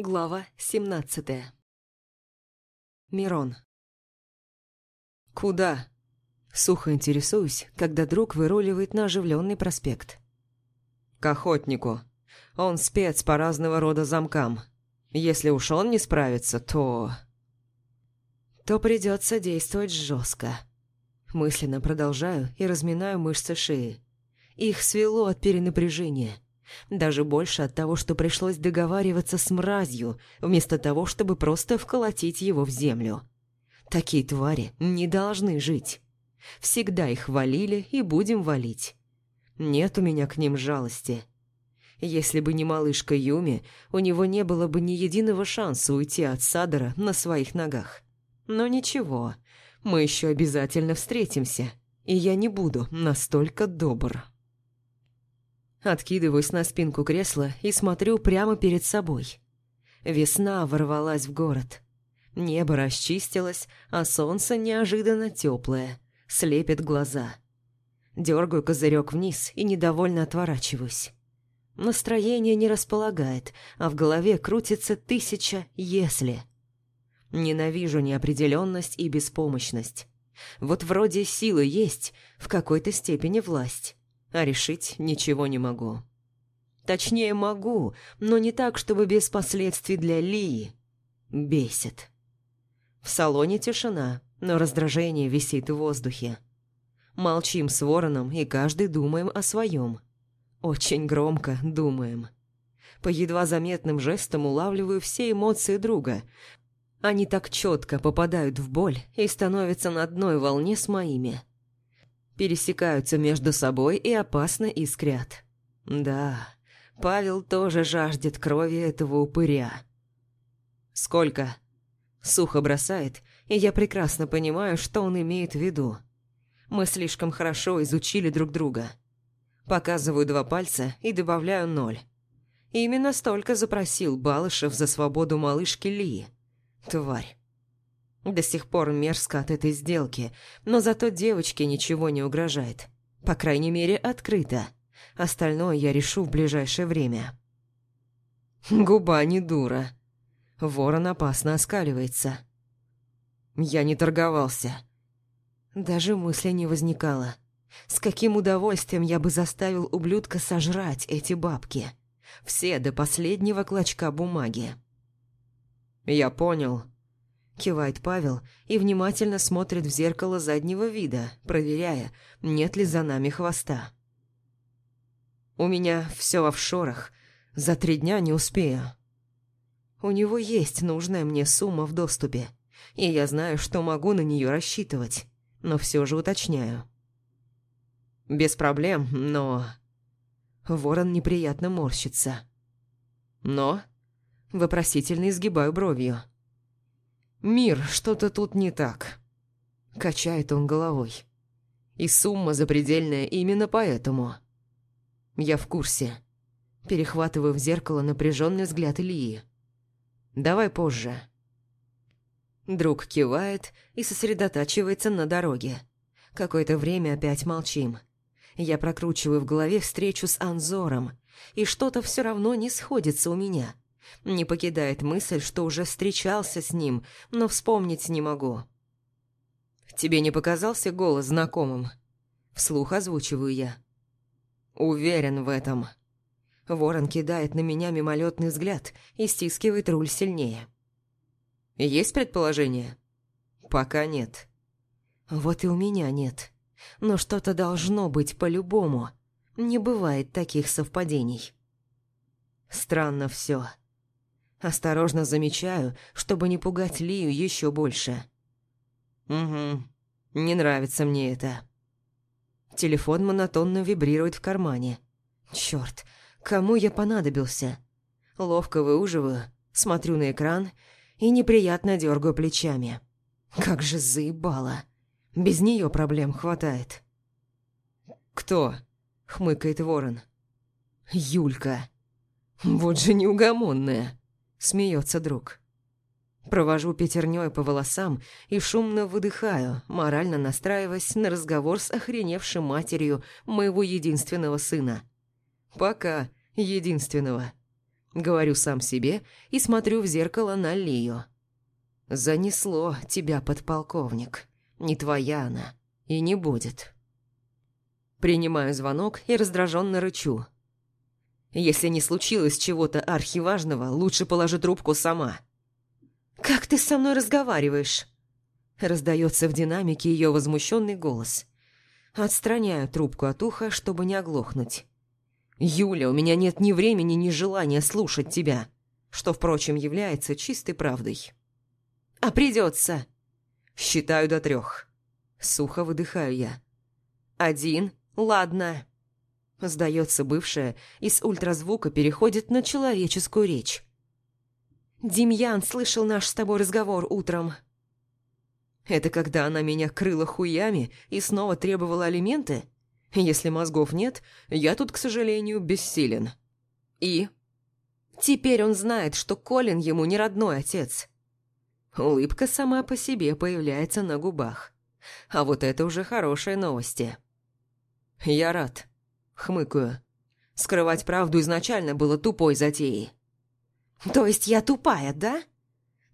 Глава 17 Мирон «Куда?» Сухо интересуюсь, когда друг выруливает на оживленный проспект. «К охотнику. Он спец по разного рода замкам. Если уж он не справится, то...» «То придется действовать жестко». Мысленно продолжаю и разминаю мышцы шеи. Их свело от перенапряжения – даже больше от того, что пришлось договариваться с мразью, вместо того, чтобы просто вколотить его в землю. Такие твари не должны жить. Всегда их валили и будем валить. Нет у меня к ним жалости. Если бы не малышка Юми, у него не было бы ни единого шанса уйти от Садора на своих ногах. Но ничего, мы еще обязательно встретимся, и я не буду настолько добр. Откидываюсь на спинку кресла и смотрю прямо перед собой. Весна ворвалась в город. Небо расчистилось, а солнце неожиданно теплое, слепит глаза. Дергаю козырек вниз и недовольно отворачиваюсь. Настроение не располагает, а в голове крутится тысяча «если». Ненавижу неопределенность и беспомощность. Вот вроде силы есть, в какой-то степени власть а решить ничего не могу. Точнее, могу, но не так, чтобы без последствий для Лии. Бесит. В салоне тишина, но раздражение висит в воздухе. Молчим с вороном и каждый думаем о своем. Очень громко думаем. По едва заметным жестам улавливаю все эмоции друга. Они так четко попадают в боль и становятся на одной волне с моими пересекаются между собой и опасно искрят. Да, Павел тоже жаждет крови этого упыря. «Сколько?» Сухо бросает, и я прекрасно понимаю, что он имеет в виду. Мы слишком хорошо изучили друг друга. Показываю два пальца и добавляю ноль. Именно столько запросил Балышев за свободу малышки Ли. Тварь. До сих пор мерзко от этой сделки, но зато девочке ничего не угрожает. По крайней мере, открыто. Остальное я решу в ближайшее время. Губа не дура. Ворон опасно оскаливается. Я не торговался. Даже мысли не возникало. С каким удовольствием я бы заставил ублюдка сожрать эти бабки. Все до последнего клочка бумаги. Я понял. Кивает Павел и внимательно смотрит в зеркало заднего вида, проверяя, нет ли за нами хвоста. «У меня все в офшорах. За три дня не успею». У него есть нужная мне сумма в доступе, и я знаю, что могу на нее рассчитывать, но все же уточняю. «Без проблем, но...» Ворон неприятно морщится. «Но...» Вопросительно изгибаю бровью. «Мир, что-то тут не так», – качает он головой. «И сумма запредельная именно поэтому». «Я в курсе». Перехватываю в зеркало напряженный взгляд Ильи. «Давай позже». Друг кивает и сосредотачивается на дороге. Какое-то время опять молчим. Я прокручиваю в голове встречу с Анзором, и что-то все равно не сходится у меня – не покидает мысль, что уже встречался с ним, но вспомнить не могу. «Тебе не показался голос знакомым?» Вслух озвучиваю я. «Уверен в этом». Ворон кидает на меня мимолетный взгляд и стискивает руль сильнее. «Есть предположение?» «Пока нет». «Вот и у меня нет. Но что-то должно быть по-любому. Не бывает таких совпадений». Странно все. Осторожно замечаю, чтобы не пугать Лию еще больше. «Угу, не нравится мне это». Телефон монотонно вибрирует в кармане. Черт, кому я понадобился? Ловко выуживаю, смотрю на экран и неприятно дергаю плечами. Как же заебало. Без нее проблем хватает. «Кто?» — хмыкает ворон. «Юлька. Вот же неугомонная». Смеется друг. Провожу пятерней по волосам и шумно выдыхаю, морально настраиваясь на разговор с охреневшей матерью моего единственного сына. Пока единственного. Говорю сам себе и смотрю в зеркало на Лию. «Занесло тебя, подполковник. Не твоя она. И не будет». Принимаю звонок и раздраженно рычу. «Если не случилось чего-то архиважного, лучше положи трубку сама». «Как ты со мной разговариваешь?» Раздается в динамике ее возмущенный голос. Отстраняю трубку от уха, чтобы не оглохнуть. «Юля, у меня нет ни времени, ни желания слушать тебя», что, впрочем, является чистой правдой. «А придется!» Считаю до трех. Сухо выдыхаю я. «Один? Ладно». Сдается бывшая, и с ультразвука переходит на человеческую речь. «Демьян слышал наш с тобой разговор утром». Это когда она меня крыла хуями и снова требовала алименты? Если мозгов нет, я тут, к сожалению, бессилен. И? Теперь он знает, что Колин ему не родной отец. Улыбка сама по себе появляется на губах. А вот это уже хорошие новости. Я рад. Хмыкаю. Скрывать правду изначально было тупой затеей. То есть я тупая, да?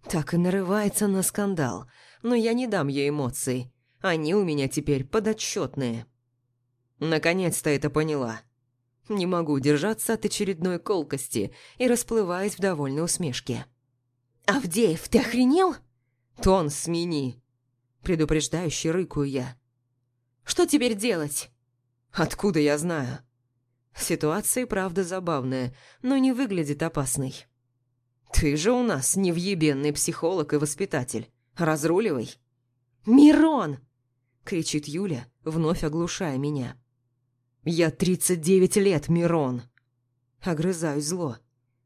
Так и нарывается на скандал, но я не дам ей эмоций. Они у меня теперь подотчетные. Наконец-то это поняла. Не могу держаться от очередной колкости и расплываясь в довольной усмешке. «Авдеев, ты охренел?» «Тон смени!» Предупреждающе рыкаю я. «Что теперь делать?» «Откуда я знаю?» Ситуация, правда, забавная, но не выглядит опасной. «Ты же у нас невъебенный психолог и воспитатель. Разруливай!» «Мирон!» — кричит Юля, вновь оглушая меня. «Я тридцать девять лет, Мирон!» Огрызаюсь зло.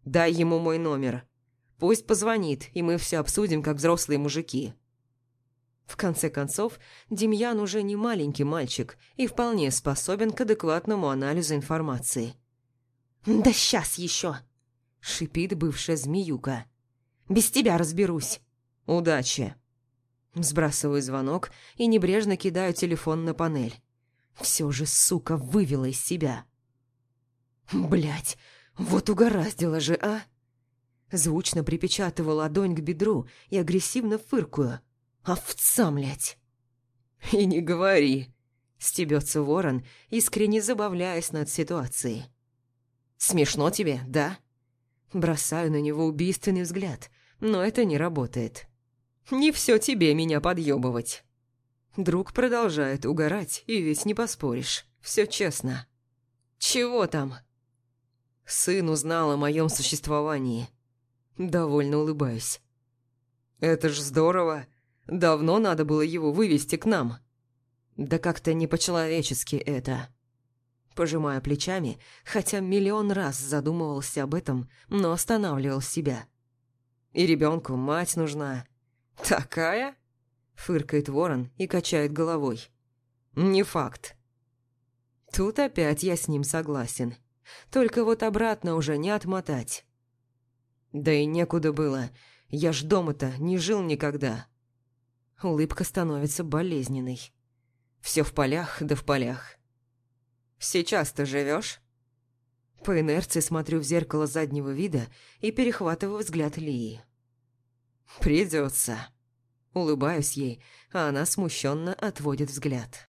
«Дай ему мой номер. Пусть позвонит, и мы все обсудим, как взрослые мужики». В конце концов, Демьян уже не маленький мальчик и вполне способен к адекватному анализу информации. «Да сейчас еще!» — шипит бывшая змеюка. «Без тебя разберусь. Удачи!» Сбрасываю звонок и небрежно кидаю телефон на панель. Все же, сука, вывела из себя. Блять, вот угораздило же, а? Звучно припечатываю ладонь к бедру и агрессивно фыркую. Овца, млять. И не говори. Стебется ворон, искренне забавляясь над ситуацией. Смешно тебе, да? Бросаю на него убийственный взгляд, но это не работает. Не все тебе меня подъебывать. Друг продолжает угорать, и ведь не поспоришь. Все честно. Чего там? Сын узнал о моем существовании. Довольно улыбаюсь. Это ж здорово. Давно надо было его вывести к нам. Да как-то не по-человечески это. Пожимая плечами, хотя миллион раз задумывался об этом, но останавливал себя. И ребенку мать нужна. Такая? Фыркает ворон и качает головой. Не факт. Тут опять я с ним согласен. Только вот обратно уже не отмотать. Да и некуда было. Я ж дома-то не жил никогда. Улыбка становится болезненной. Все в полях, да в полях. Сейчас ты живешь? По инерции смотрю в зеркало заднего вида и перехватываю взгляд Лии. Придется. Улыбаюсь ей, а она смущенно отводит взгляд.